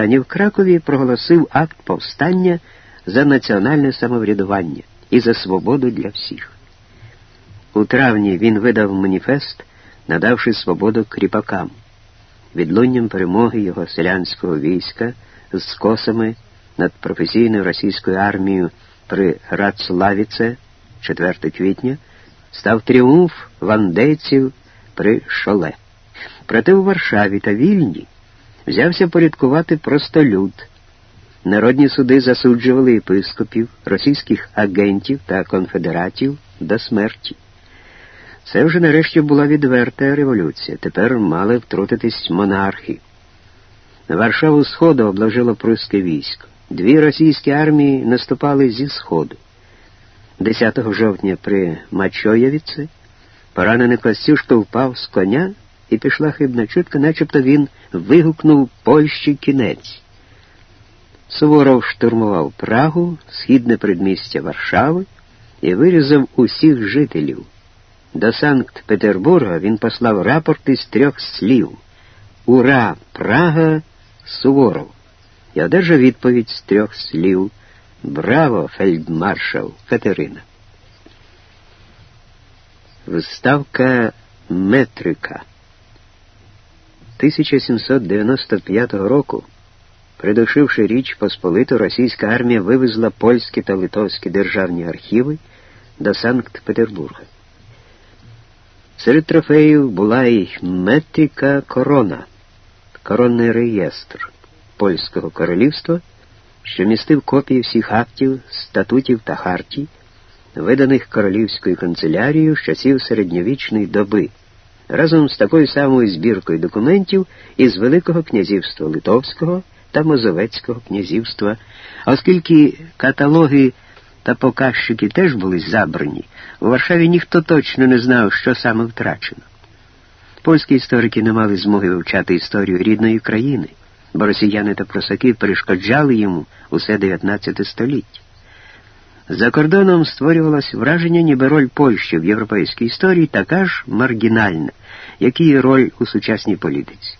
Ані в Кракові проголосив акт повстання за національне самоврядування і за свободу для всіх. У травні він видав маніфест, надавши свободу кріпакам, відлунням перемоги його селянського війська з косами над професійною російською армією при Рацлавіце 4 квітня став тріумф вандейців при шоле. Проте у Варшаві та Вільні взявся порядкувати простолюд. Народні суди засуджували єпископів, російських агентів та конфедератів до смерті. Це вже нарешті була відверта революція. Тепер мали втрутитись монархи. Варшаву Сходу обложило прусське військо. Дві російські армії наступали зі Сходу. 10 жовтня при Мачоєвіці поранений Костюшко впав з коня і пішла хибна чутка, начебто він вигукнув Польщі кінець. Суворов штурмував Прагу, східне предмістя Варшави і вирізав усіх жителів. До Санкт Петербурга він послав рапорт із трьох слів Ура, Прага, Суворов і одержав відповідь з трьох слів Браво, фельдмаршал Катерина. Виставка Метрика 1795 року, придушивши Річ Посполиту, російська армія вивезла польські та литовські державні архіви до Санкт-Петербурга. Серед трофеїв була й метрика корона, коронний реєстр Польського королівства, що містив копії всіх актів, статутів та хартій, виданих королівською канцелярією з часів середньовічної доби, разом з такою самою збіркою документів із Великого князівства Литовського та Мозовецького князівства, оскільки каталоги та показчики теж були забрані, у Варшаві ніхто точно не знав, що саме втрачено. Польські історики не мали змоги вивчати історію рідної країни, бо росіяни та просаки перешкоджали йому усе 19 століття. За кордоном створювалось враження, ніби роль Польщі в європейській історії така ж маргінальна, як і роль у сучасній політиці.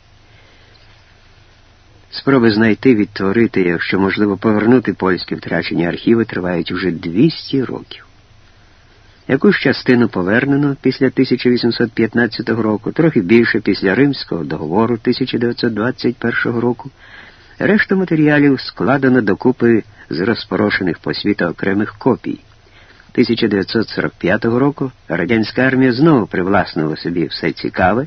Спроби знайти, відтворити, якщо можливо повернути польські втрачені архіви, тривають уже 200 років. Якусь частину повернено після 1815 року, трохи більше після Римського договору 1921 року. Решту матеріалів складено докупи з розпорошених по світу окремих копій. 1945 року радянська армія знову привласнила собі все цікаве,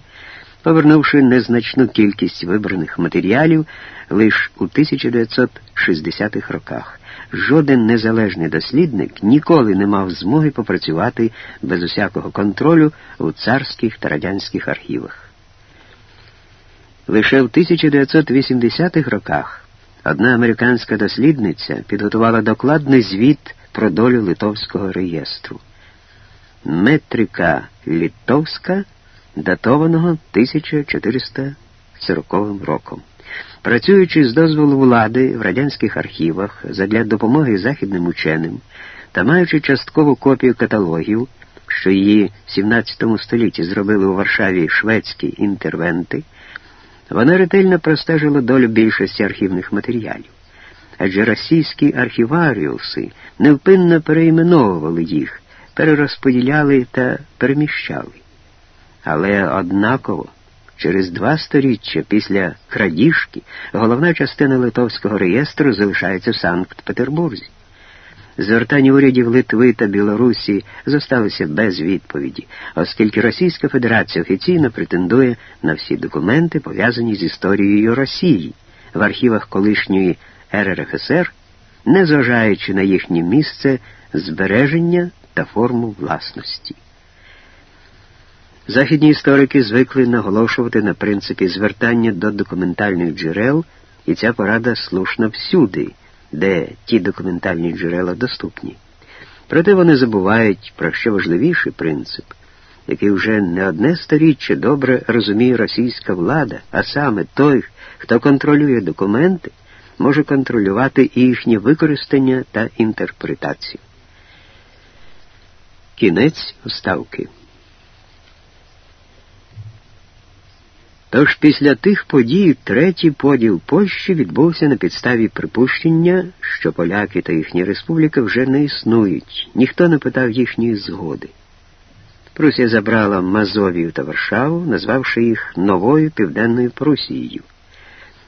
повернувши незначну кількість вибраних матеріалів лише у 1960-х роках. Жоден незалежний дослідник ніколи не мав змоги попрацювати без усякого контролю у царських та радянських архівах. Лише в 1980-х роках одна американська дослідниця підготувала докладний звіт про долю литовського реєстру. Метрика Литовська, датованого 1440 роком. Працюючи з дозволу влади в радянських архівах задля допомоги західним ученим та маючи часткову копію каталогів, що її в 17 столітті зробили у Варшаві шведські інтервенти, вона ретельно простежила долю більшості архівних матеріалів, адже російські архіваріуси невпинно переіменовували їх, перерозподіляли та переміщали. Але однаково. Через два сторіччя після крадіжки головна частина литовського реєстру залишається в Санкт-Петербурзі. Звертання урядів Литви та Білорусі зосталися без відповіді, оскільки Російська Федерація офіційно претендує на всі документи, пов'язані з історією Росії в архівах колишньої РРФСР, незважаючи на їхнє місце збереження та форму власності. Західні історики звикли наголошувати на принципі звертання до документальних джерел, і ця порада слушна всюди, де ті документальні джерела доступні. Проте вони забувають про ще важливіший принцип, який вже не одне сторіччя добре розуміє російська влада, а саме той, хто контролює документи, може контролювати і їхнє використання та інтерпретацію. Кінець вставки Тож після тих подій третій поділ Польщі відбувся на підставі припущення, що поляки та їхні республіки вже не існують, ніхто не питав їхньої згоди. Прусія забрала Мазовію та Варшаву, назвавши їх новою Південною Прусією.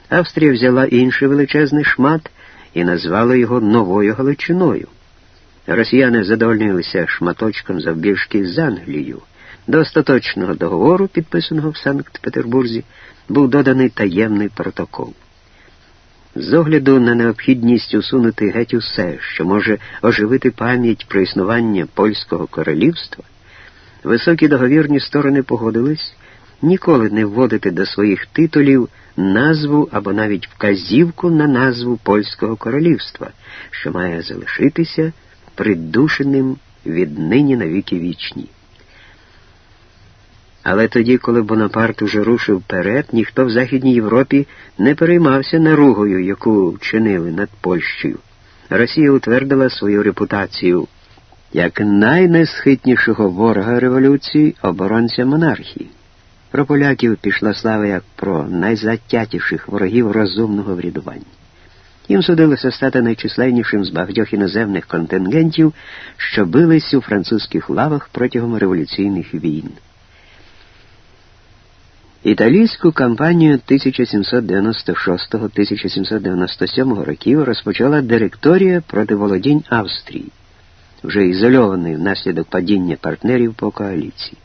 Австрія взяла інший величезний шмат і назвала його Новою Галичиною. Росіяни задовольнилися шматочком завбільшки з Англією. До остаточного договору, підписаного в Санкт-Петербурзі, був доданий таємний протокол. З огляду на необхідність усунути геть усе, що може оживити пам'ять про існування польського королівства, високі договірні сторони погодились ніколи не вводити до своїх титулів назву або навіть вказівку на назву польського королівства, що має залишитися придушеним віднині на віки вічні. Але тоді, коли Бонапарт уже рушив вперед, ніхто в Західній Європі не переймався наругою, яку чинили над Польщею. Росія утвердила свою репутацію як найнесхитнішого ворога революції, оборонця монархії. Про поляків пішла слава як про найзатятіших ворогів розумного врядування. Їм судилося стати найчисленнішим з багатьох іноземних контингентів, що бились у французьких лавах протягом революційних війн. Італійську кампанію 1796-1797 років розпочала директорія проти володінь Австрії, вже ізольованої внаслідок падіння партнерів по коаліції.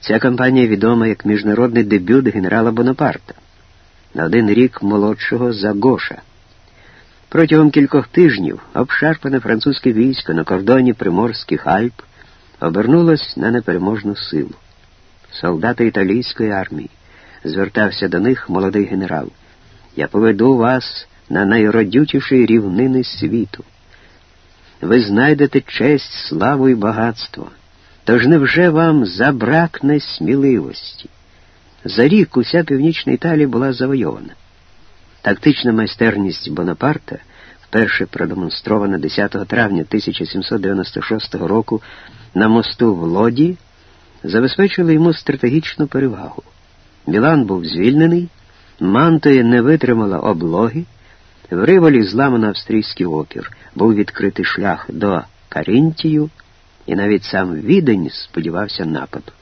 Ця кампанія відома як міжнародний дебют генерала Бонапарта на один рік молодшого за Гоша. Протягом кількох тижнів обшарпане французьке військо на кордоні Приморських Альп обернулось на непереможну силу солдати італійської армії. Звертався до них молодий генерал. Я поведу вас на найродючіші рівнини світу. Ви знайдете честь, славу і багатство. Тож невже вам забракне сміливості? За рік уся північна Італія була завойована. Тактична майстерність Бонапарта, вперше продемонстрована 10 травня 1796 року на мосту в Лоді, забезпечили йому стратегічну перевагу. Мілан був звільнений, Мантоя не витримала облоги, в Риволі зламано австрійський опір, був відкритий шлях до Каринтію, і навіть сам відень сподівався нападу.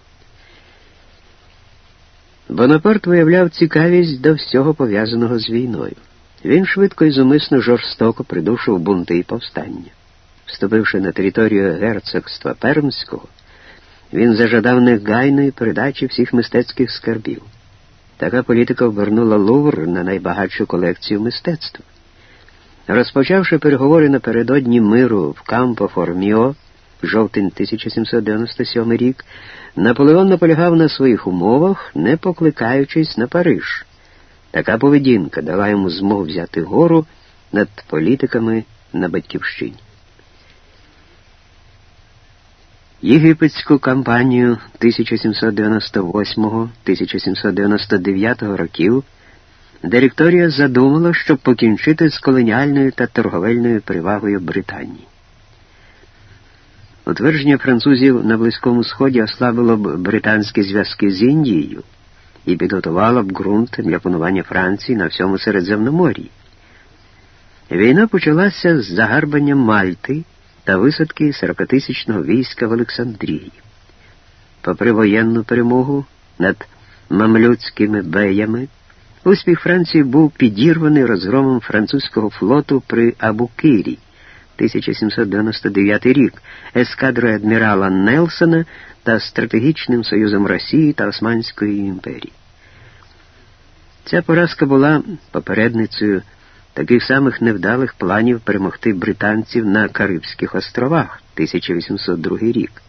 Бонапарт виявляв цікавість до всього пов'язаного з війною. Він швидко і зумисно жорстоко придушив бунти і повстання. Вступивши на територію герцогства Пермського, він зажадав негайної передачі всіх мистецьких скарбів. Така політика обернула Лувр на найбагатшу колекцію мистецтва. Розпочавши переговори напередодні миру в Кампо Форміо, жовтень 1797 рік, Наполеон наполягав на своїх умовах, не покликаючись на Париж. Така поведінка дала йому змогу взяти гору над політиками на батьківщині. Єгипетську кампанію 1798-1799 років директорія задумала, щоб покінчити з колоніальною та торговельною перевагою Британії. Утвердження французів на Близькому Сході ослабило б британські зв'язки з Індією і підготувало б ґрунт для панування Франції на всьому Середземномор'ї. Війна почалася з загарбанням Мальти та висадки 40-тисячного війська в Олександрії. Попри воєнну перемогу над мамлюцькими беями, успіх Франції був підірваний розгромом французького флоту при Абукирі 1799 рік, ескадрою адмірала Нелсона та стратегічним союзом Росії та Османської імперії. Ця поразка була попередницею таких самих невдалих планів перемогти британців на Карибських островах 1802 рік,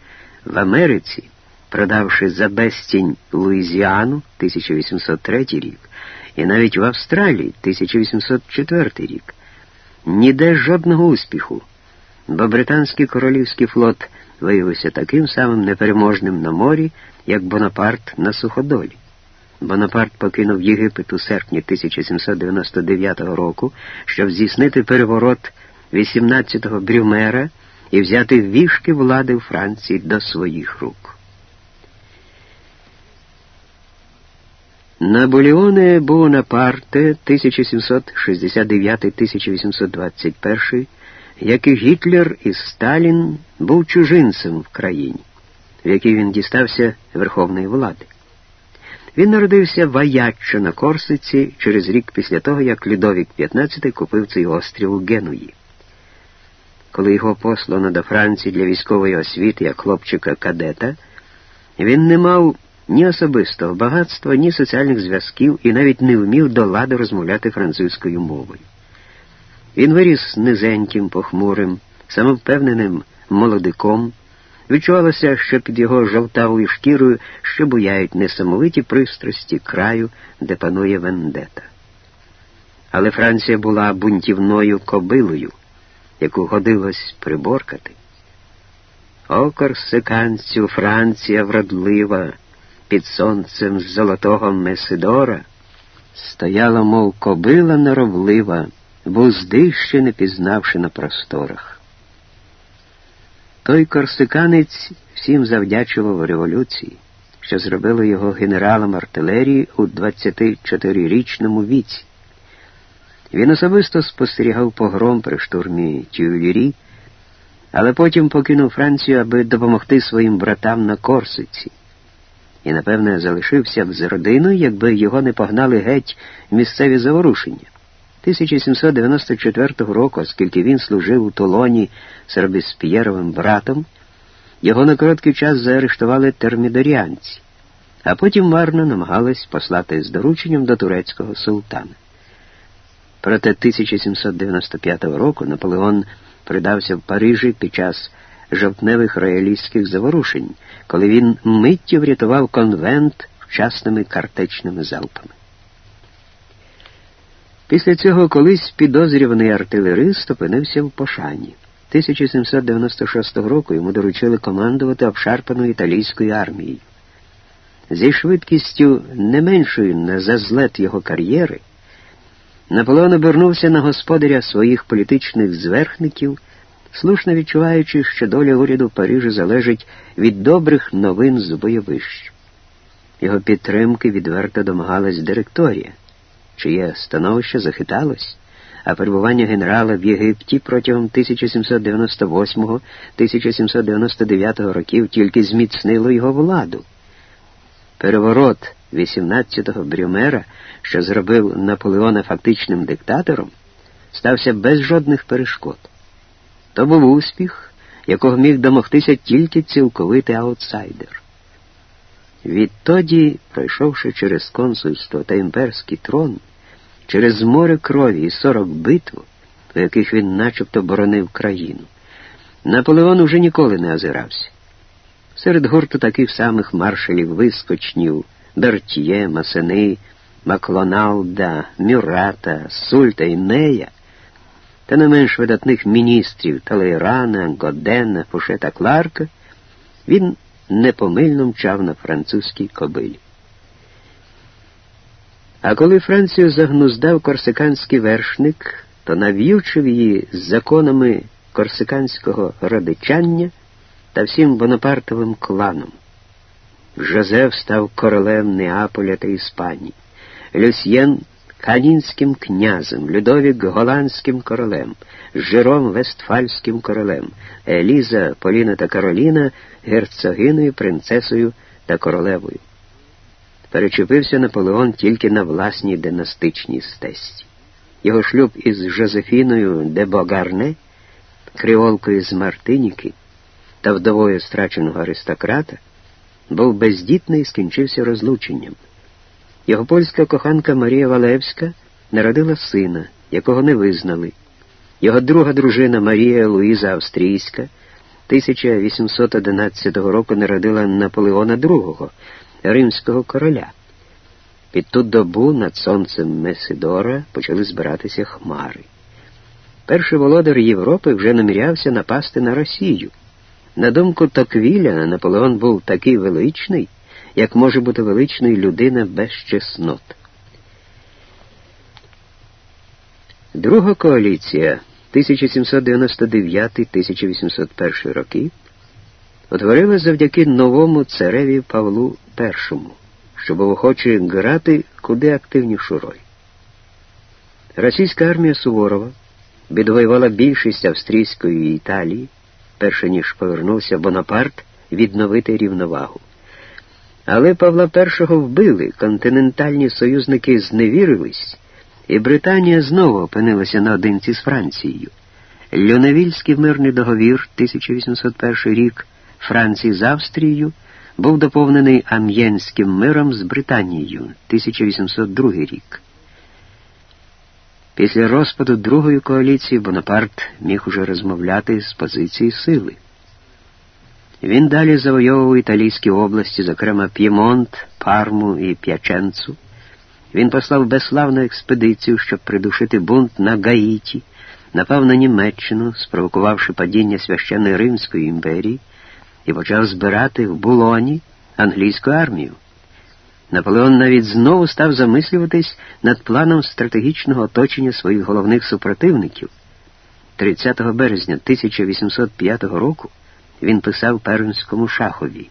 в Америці, продавши за безцінь Луїзіану 1803 рік, і навіть в Австралії 1804 рік. Ніде жодного успіху, бо британський королівський флот виявився таким самим непереможним на морі, як Бонапарт на суходолі. Бонапарт покинув Єгипет у серпні 1799 року, щоб здійснити переворот 18-го Брюмера і взяти вішки влади в Франції до своїх рук. Наполеоне Буонапарте 1769-1821, як і Гітлер і Сталін, був чужинцем в країні, в якій він дістався верховної влади. Він народився в Аяччо на Корсиці через рік після того, як Людовік XV купив цей острів у Генуї. Коли його послано до Франції для військової освіти як хлопчика кадета, він не мав ні особистого багатства, ні соціальних зв'язків і навіть не вмів до ладу розмовляти французькою мовою. Він виріс низеньким, похмурим, самовпевненим молодиком. Відчувалося, що під його жовтавою шкірою ще буяють несамовиті пристрасті краю, де панує вендета. Але Франція була бунтівною кобилою, яку годилось приборкати. О, корсиканцю, Франція вродлива, під сонцем золотого Месидора, стояла, мов кобила норовлива, вузди ще не пізнавши на просторах. Той корсиканець всім завдячував революції, що зробило його генералом артилерії у 24-річному віці. Він особисто спостерігав погром при штурмі Тюльрі, але потім покинув Францію, аби допомогти своїм братам на Корсиці. І, напевне, залишився б з родиною, якби його не погнали геть місцеві заворушення. 1794 року, оскільки він служив у Толоні з Робісп'єровим братом, його на короткий час заарештували термідоріанці, а потім марно намагались послати з дорученням до турецького султана. Проте 1795 року Наполеон придався в Парижі під час жовтневих роялістських заворушень, коли він миттю врятував конвент вчасними картечними залпами. Після цього колись підозрюваний артилерист опинився в Пошані. 1796 року йому доручили командувати обшарпаною італійською армією. Зі швидкістю не меншою на зазлет його кар'єри, Наполеон обернувся на господаря своїх політичних зверхників, слушно відчуваючи, що доля уряду в Парижі залежить від добрих новин з бойовищ. Його підтримки відверто домагалась директорія чиє становище захиталось, а перебування генерала в Єгипті протягом 1798-1799 років тільки зміцнило його владу. Переворот 18-го Брюмера, що зробив Наполеона фактичним диктатором, стався без жодних перешкод. То був успіх, якого міг домогтися тільки цілковитий аутсайдер. Відтоді, пройшовши через консульство та імперський трон, через море крові і сорок битв, у яких він начебто боронив країну, Наполеон уже ніколи не озирався. Серед гурту таких самих маршалів вискочнів Бертьє, Масени, Маклоналда, Мюрата, Сульта і Нея, та не менш видатних міністрів Талейрана, Годена, Фушета Кларка, він непомильно мчав на французькій кобилі. А коли Францію загнуздав корсиканський вершник, то нав'ючив її з законами корсиканського родичання та всім Бонапартовим кланом. Жозеф став королем Неаполя та Іспанії, Люсьєн Канінським князем, Людовік голландським королем, Жером Вестфальським королем, Еліза, Поліна та Кароліна герцогиною, принцесою та королевою. Перечепився Наполеон тільки на власній династичній стесті. Його шлюб із Жозефіною де Богарне, креолкою з Мартиніки та вдовою страченого аристократа, був бездітний і скінчився розлученням. Його польська коханка Марія Валевська народила сина, якого не визнали. Його друга дружина Марія Луїза Австрійська 1811 року народила Наполеона II, римського короля. Під ту добу над сонцем Месидора почали збиратися хмари. Перший володар Європи вже намірявся напасти на Росію. На думку Токвіля, Наполеон був такий величний, як може бути величною людина без чеснот. Друга коаліція 1799-1801 роки утворилась завдяки новому цареві Павлу І, що був охоче грати куди активнішу роль. Російська армія Суворова відвоювала більшість австрійської Італії, перше ніж повернувся Бонапарт відновити рівновагу. Але Павла І вбили, континентальні союзники зневірились, і Британія знову опинилася наодинці з Францією. Люневільський мирний договір 1801 рік Франції з Австрією був доповнений Ам'єнським миром з Британією 1802 рік. Після розпаду другої коаліції Бонапарт міг уже розмовляти з позиції сили. Він далі завойовував італійські області, зокрема П'ємонт, Парму і П'яченцу. Він послав безславну експедицію, щоб придушити бунт на Гаїті, напав на Німеччину, спровокувавши падіння священної Римської імперії, і почав збирати в Булоні англійську армію. Наполеон навіть знову став замислюватись над планом стратегічного оточення своїх головних супротивників. 30 березня 1805 року він писав Пермському шахові.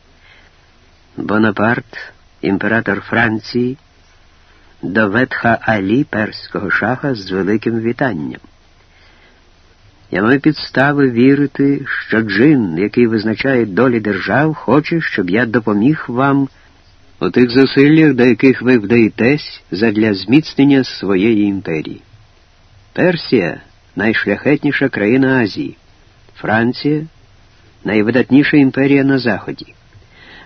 Бонапарт, імператор Франції, до Ветха Алі перського шаха з великим вітанням. Я маю підстави вірити, що джин, який визначає долі держав, хоче, щоб я допоміг вам у тих зусиллях, до яких ви вдаєтесь задля зміцнення своєї імперії. Персія найшляхетніша країна Азії, Франція найвидатніша імперія на Заході.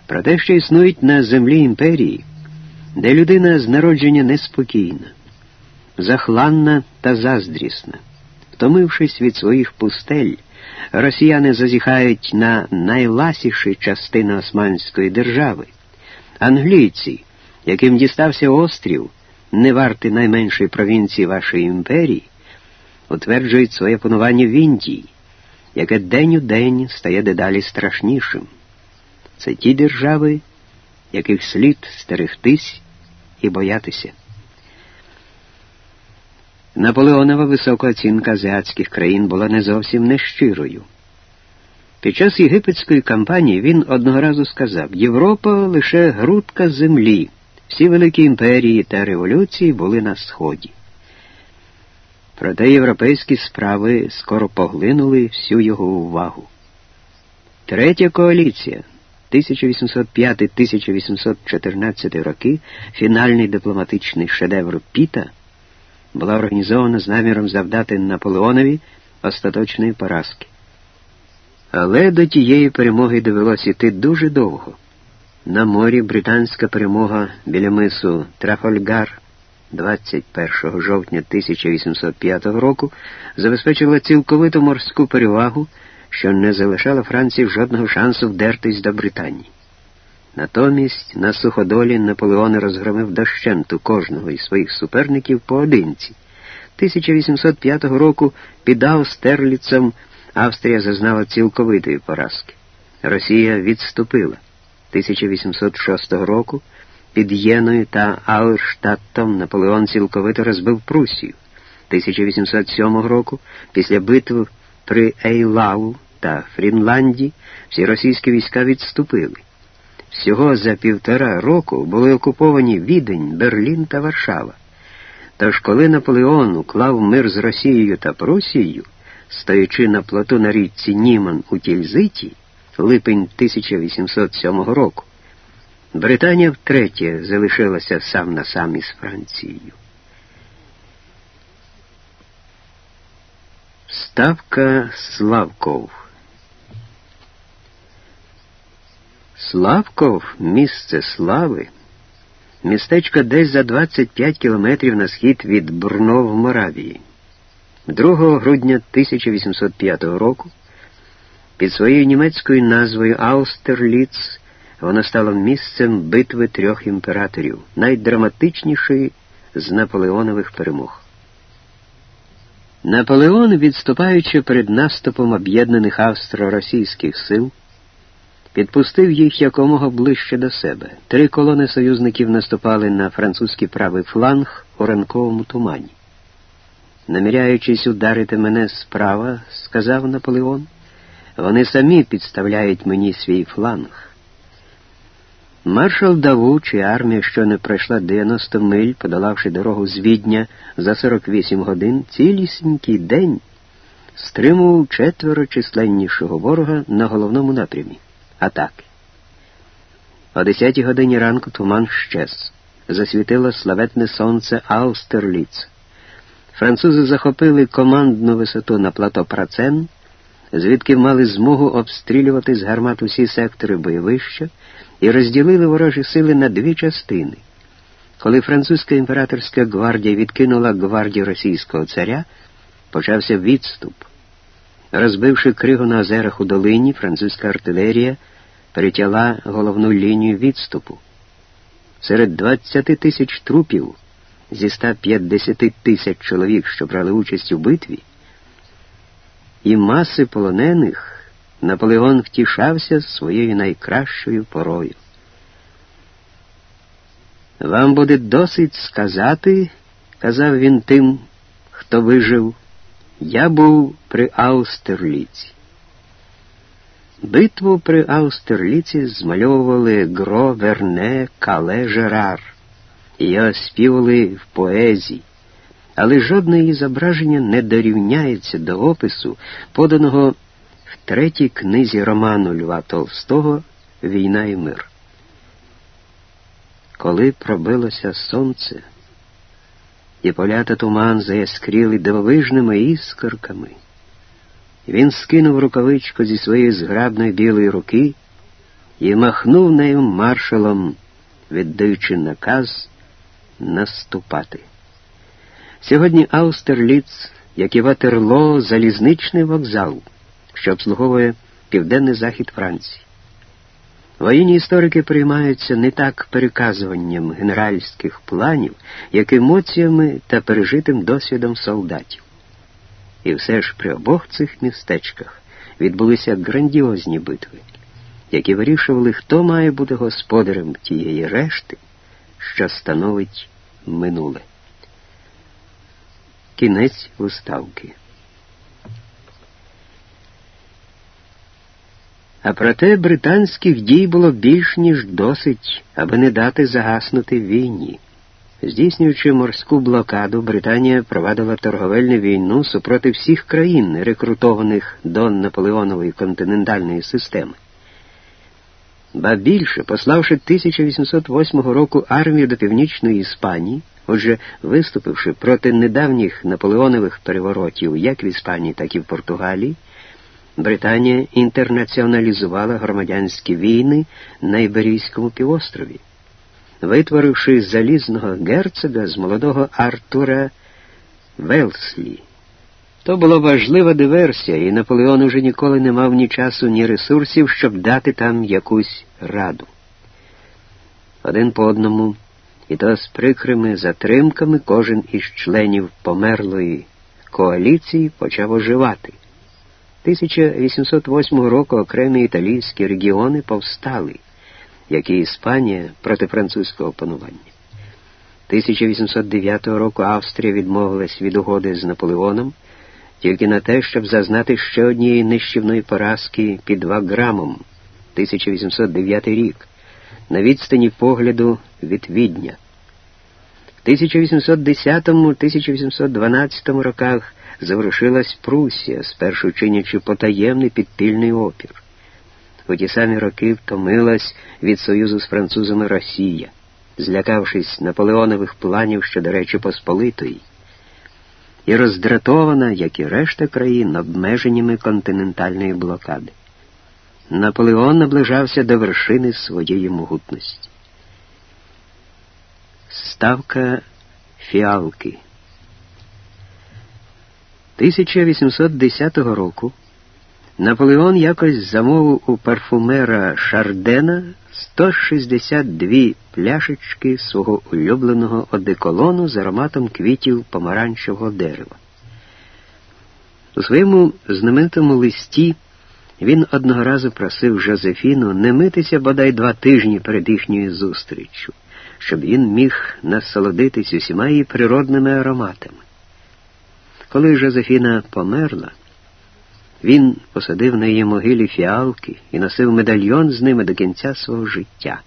Про те, що існують на землі імперії, де людина з народження неспокійна, захланна та заздрісна. Втомившись від своїх пустель, росіяни зазіхають на найласіші частини Османської держави. Англійці, яким дістався острів, не варти найменшої провінції вашої імперії, утверджують своє панування в Індії, яке день у день стає дедалі страшнішим. Це ті держави, яких слід стерегтись і боятися. Наполеонова висока оцінка азіатських країн була не зовсім нещирою. Під час єгипетської кампанії він одного разу сказав: Європа лише грудка землі, всі великі імперії та революції були на Сході. Проте європейські справи скоро поглинули всю його увагу. Третя коаліція 1805-1814 роки, фінальний дипломатичний шедевр Піта, була організована з наміром завдати Наполеонові остаточної поразки. Але до тієї перемоги довелося йти дуже довго. На морі британська перемога біля мису Трафальгар 21 жовтня 1805 року забезпечила цілковиту морську перевагу, що не залишала Франції жодного шансу вдертись до Британії. Натомість на суходолі Наполеон розгромив дощенту кожного із своїх суперників поодинці. 1805 року під Аустерліцем Австрія зазнала цілковитої поразки. Росія відступила. 1806 року під Єною та Аурштаттом Наполеон цілковито розбив Прусію. 1807 року, після битв при Ейлау та Фрінланді, всі російські війська відступили. Всього за півтора року були окуповані Відень, Берлін та Варшава. Тож, коли Наполеон уклав мир з Росією та Прусією, стоячи на плоту на річці Німан у Тільзиті, липень 1807 року, Британія втретє залишилася сам на сам із Францією. Ставка Славков Славков місце слави, містечко десь за 25 кілометрів на схід від Брно в Моравії. 2 грудня 1805 року під своєю німецькою назвою Аустерліц воно стало місцем битви трьох імператорів, найдраматичнішої з наполеонових перемог. Наполеон, відступаючи перед наступом об'єднаних австро-російських сил, підпустив їх якомога ближче до себе. Три колони союзників наступали на французький правий фланг у ранковому тумані. Наміряючись ударити мене справа, сказав Наполеон, вони самі підставляють мені свій фланг. Маршал Даву, чия армія щойно пройшла 90 миль, подолавши дорогу з Відня за 48 годин, цілісінький день стримував четверо численнішого ворога на головному напрямі атаки. О 10 годині ранку туман щез. Засвітило славетне сонце Аустерліц. Французи захопили командну висоту на плато Працен, звідки мали змогу обстрілювати з гармат усі сектори бойовища і розділили ворожі сили на дві частини. Коли французька імператорська гвардія відкинула гвардію російського царя, почався відступ. Розбивши кригу на озерах у долині, французька артилерія перетяла головну лінію відступу. Серед 20 тисяч трупів зі 150 тисяч чоловік, що брали участь у битві, і маси полонених Наполеон втішався своєю найкращою порою. Вам буде досить сказати, казав він тим, хто вижив, я був при Аустерліці. Битву при Аустерліці змальовували Гро, Верне, Кале, Жерар. Її оспівали в поезії, але жодне її зображення не дорівняється до опису, поданого третій книзі роману Льва Толстого Війна і мир. Коли пробилося сонце, і поля та туман заяскріли дивовижними іскорками, він скинув рукавичку зі своєї зграбної білої руки і махнув нею маршалом, віддаючи наказ наступати. Сьогодні Аустерліц, як і Ватерло, залізничний вокзал, що обслуговує південний захід Франції. Воєнні історики приймаються не так переказуванням генеральських планів, як емоціями та пережитим досвідом солдатів. І все ж при обох цих містечках відбулися грандіозні битви, які вирішували, хто має бути господарем тієї решти, що становить минуле. Кінець уставки. А проте британських дій було більш ніж досить, аби не дати загаснути війні. Здійснюючи морську блокаду, Британія провадила торговельну війну супроти всіх країн, рекрутованих до Наполеонової континентальної системи. Ба більше, пославши 1808 року армію до Північної Іспанії, отже, виступивши проти недавніх наполеонових переворотів як в Іспанії, так і в Португалії, Британія інтернаціоналізувала громадянські війни на Іберійському півострові, витворивши залізного герцога з молодого Артура Велслі. То була важлива диверсія, і Наполеон уже ніколи не мав ні часу, ні ресурсів, щоб дати там якусь раду. Один по одному, і то з прикрими затримками кожен із членів померлої коаліції почав оживати. 1808 року окремі італійські регіони повстали, як і Іспанія проти французького панування. 1809 року Австрія відмовилась від угоди з Наполеоном тільки на те, щоб зазнати ще однієї нищівної поразки під Ваграмом 1809 рік, на відстані погляду від Відня. В 1810-1812 роках заворушилась Прусія, спершу чинячи потаємний підпільний опір. У ті самі роки втомилась від союзу з французами Росія, злякавшись наполеонових планів щодо Речі Посполитої, і роздратована, як і решта країн, обмеженнями континентальної блокади. Наполеон наближався до вершини своєї могутності. Ставка фіалки 1810 року Наполеон якось замовив у парфумера Шардена 162 пляшечки свого улюбленого одеколону з ароматом квітів помаранчевого дерева. У своєму знаменитому листі він одного разу просив Жозефіну не митися бодай два тижні перед їхньою зустріччю, щоб він міг насолодитись усіма її природними ароматами. Коли Жозефіна померла, він посадив на її могилі фіалки і носив медальйон з ними до кінця свого життя.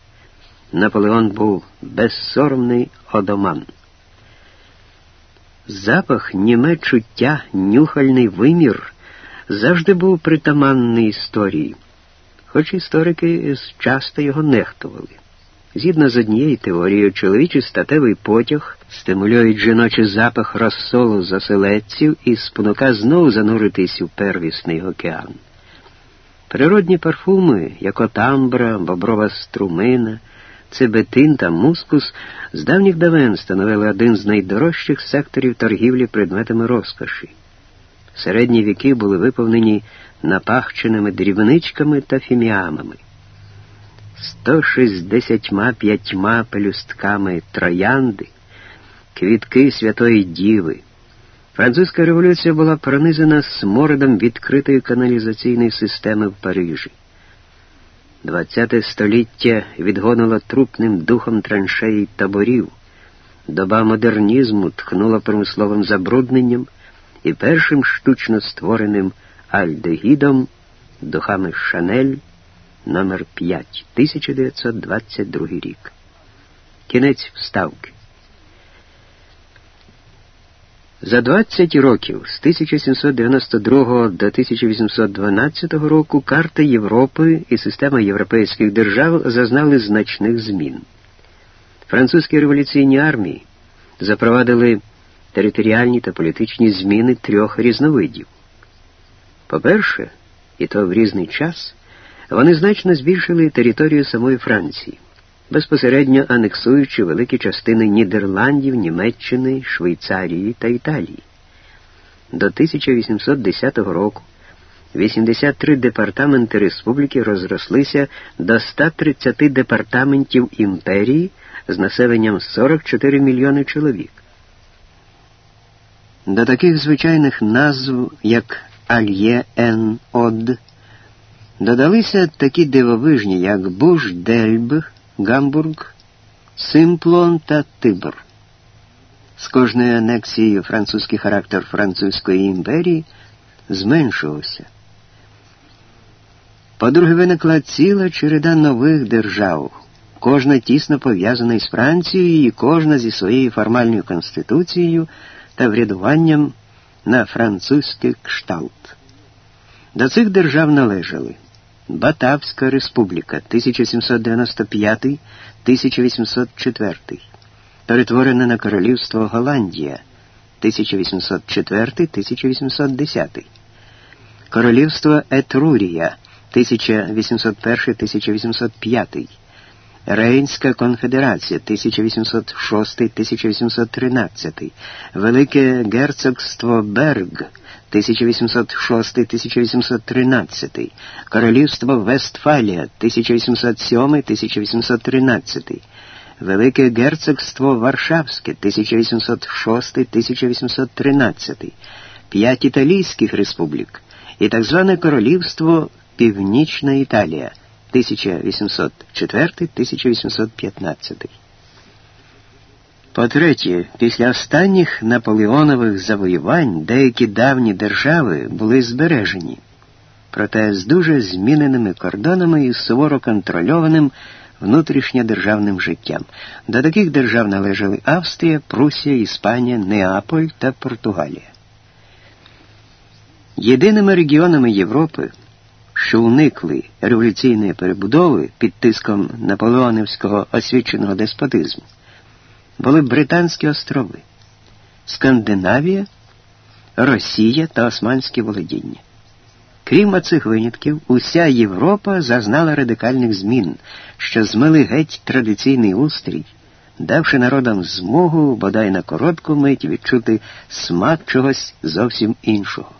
Наполеон був безсоромний одоман. Запах, німе чуття, нюхальний вимір завжди був притаманний історії, хоч історики часто його нехтували. Згідно з однією теорією, чоловічий статевий потяг стимулюють жіночий запах розсолу заселедців і спонука знову зануритись у первісний океан. Природні парфуми, як отамбра, боброва струмина, цибетин та мускус, з давніх давен становили один з найдорожчих секторів торгівлі предметами розкоші. Середні віки були виповнені напахченими дрібничками та фіміамами. 165 пелюстками троянди, квітки Святої Діви. Французька революція була пронизана смородом відкритої каналізаційної системи в Парижі. ХХ століття відгонило трупним духом траншеї таборів. Доба модернізму тхнула промисловим забрудненням і першим штучно створеним альдегідом духами Шанель номер 5 1922 рік. Кінець вставки. За 20 років з 1792 до 1812 року карта Європи і система європейських держав зазнали значних змін. Французькі революційні армії запровадили територіальні та політичні зміни трьох різновидів. По-перше, і то в різний час, вони значно збільшили територію самої Франції, безпосередньо анексуючи великі частини Нідерландів, Німеччини, Швейцарії та Італії. До 1810 року 83 департаменти республіки розрослися до 130 департаментів імперії з населенням 44 мільйони чоловік. До таких звичайних назв, як Альє Ен Од, Додалися такі дивовижні, як Буш Дельб, Гамбург, Симплон та Тибр. З кожною анексією французький характер Французької імперії зменшувався. По-друге, виникла ціла череда нових держав, кожна тісно пов'язана із Францією і кожна зі своєю формальною конституцією та врядуванням на французький кшталт. До цих держав належали Батавська республіка 1795-1804, перетворена на Королівство Голландія 1804-1810, Королівство Етрурія 1801-1805, Рейнська конфедерація 1806-1813, Велике Герцогство Берг 1806-1813, Королівство Вестфалія 1807-1813, Велике Герцогство Варшавське 1806-1813, п'ять італійських республік і так зване Королівство Північна Італія 1804-1815. По-третє, після останніх наполеонових завоювань деякі давні держави були збережені, проте з дуже зміненими кордонами і суворо контрольованим внутрішньодержавним життям. До таких держав належали Австрія, Прусія, Іспанія, Неаполь та Португалія. Єдиними регіонами Європи, що уникли революційної перебудови під тиском наполеонівського освіченого деспотизму були Британські острови, Скандинавія, Росія та Османські володіння. Крім оцих винятків, уся Європа зазнала радикальних змін, що змили геть традиційний устрій, давши народам змогу бодай на коротку мить відчути смак чогось зовсім іншого.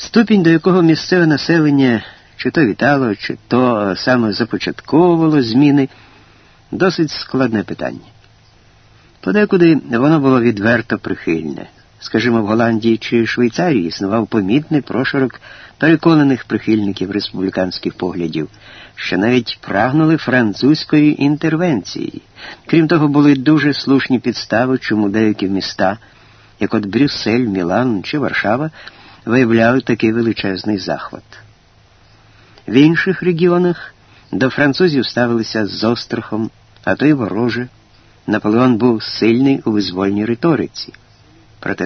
Ступінь, до якого місцеве населення чи то вітало, чи то саме започатковувало зміни. Досить складне питання. Подекуди воно було відверто прихильне. Скажімо, в Голландії чи Швейцарії існував помітний прошарок переконаних прихильників республіканських поглядів, що навіть прагнули французької інтервенції. Крім того, були дуже слушні підстави, чому деякі міста, як от Брюссель, Мілан чи Варшава, виявляли такий величезний захват. В інших регіонах До французів ставилися з острахом, а то й вороже. Наполеон був сильний у визвольній риториці.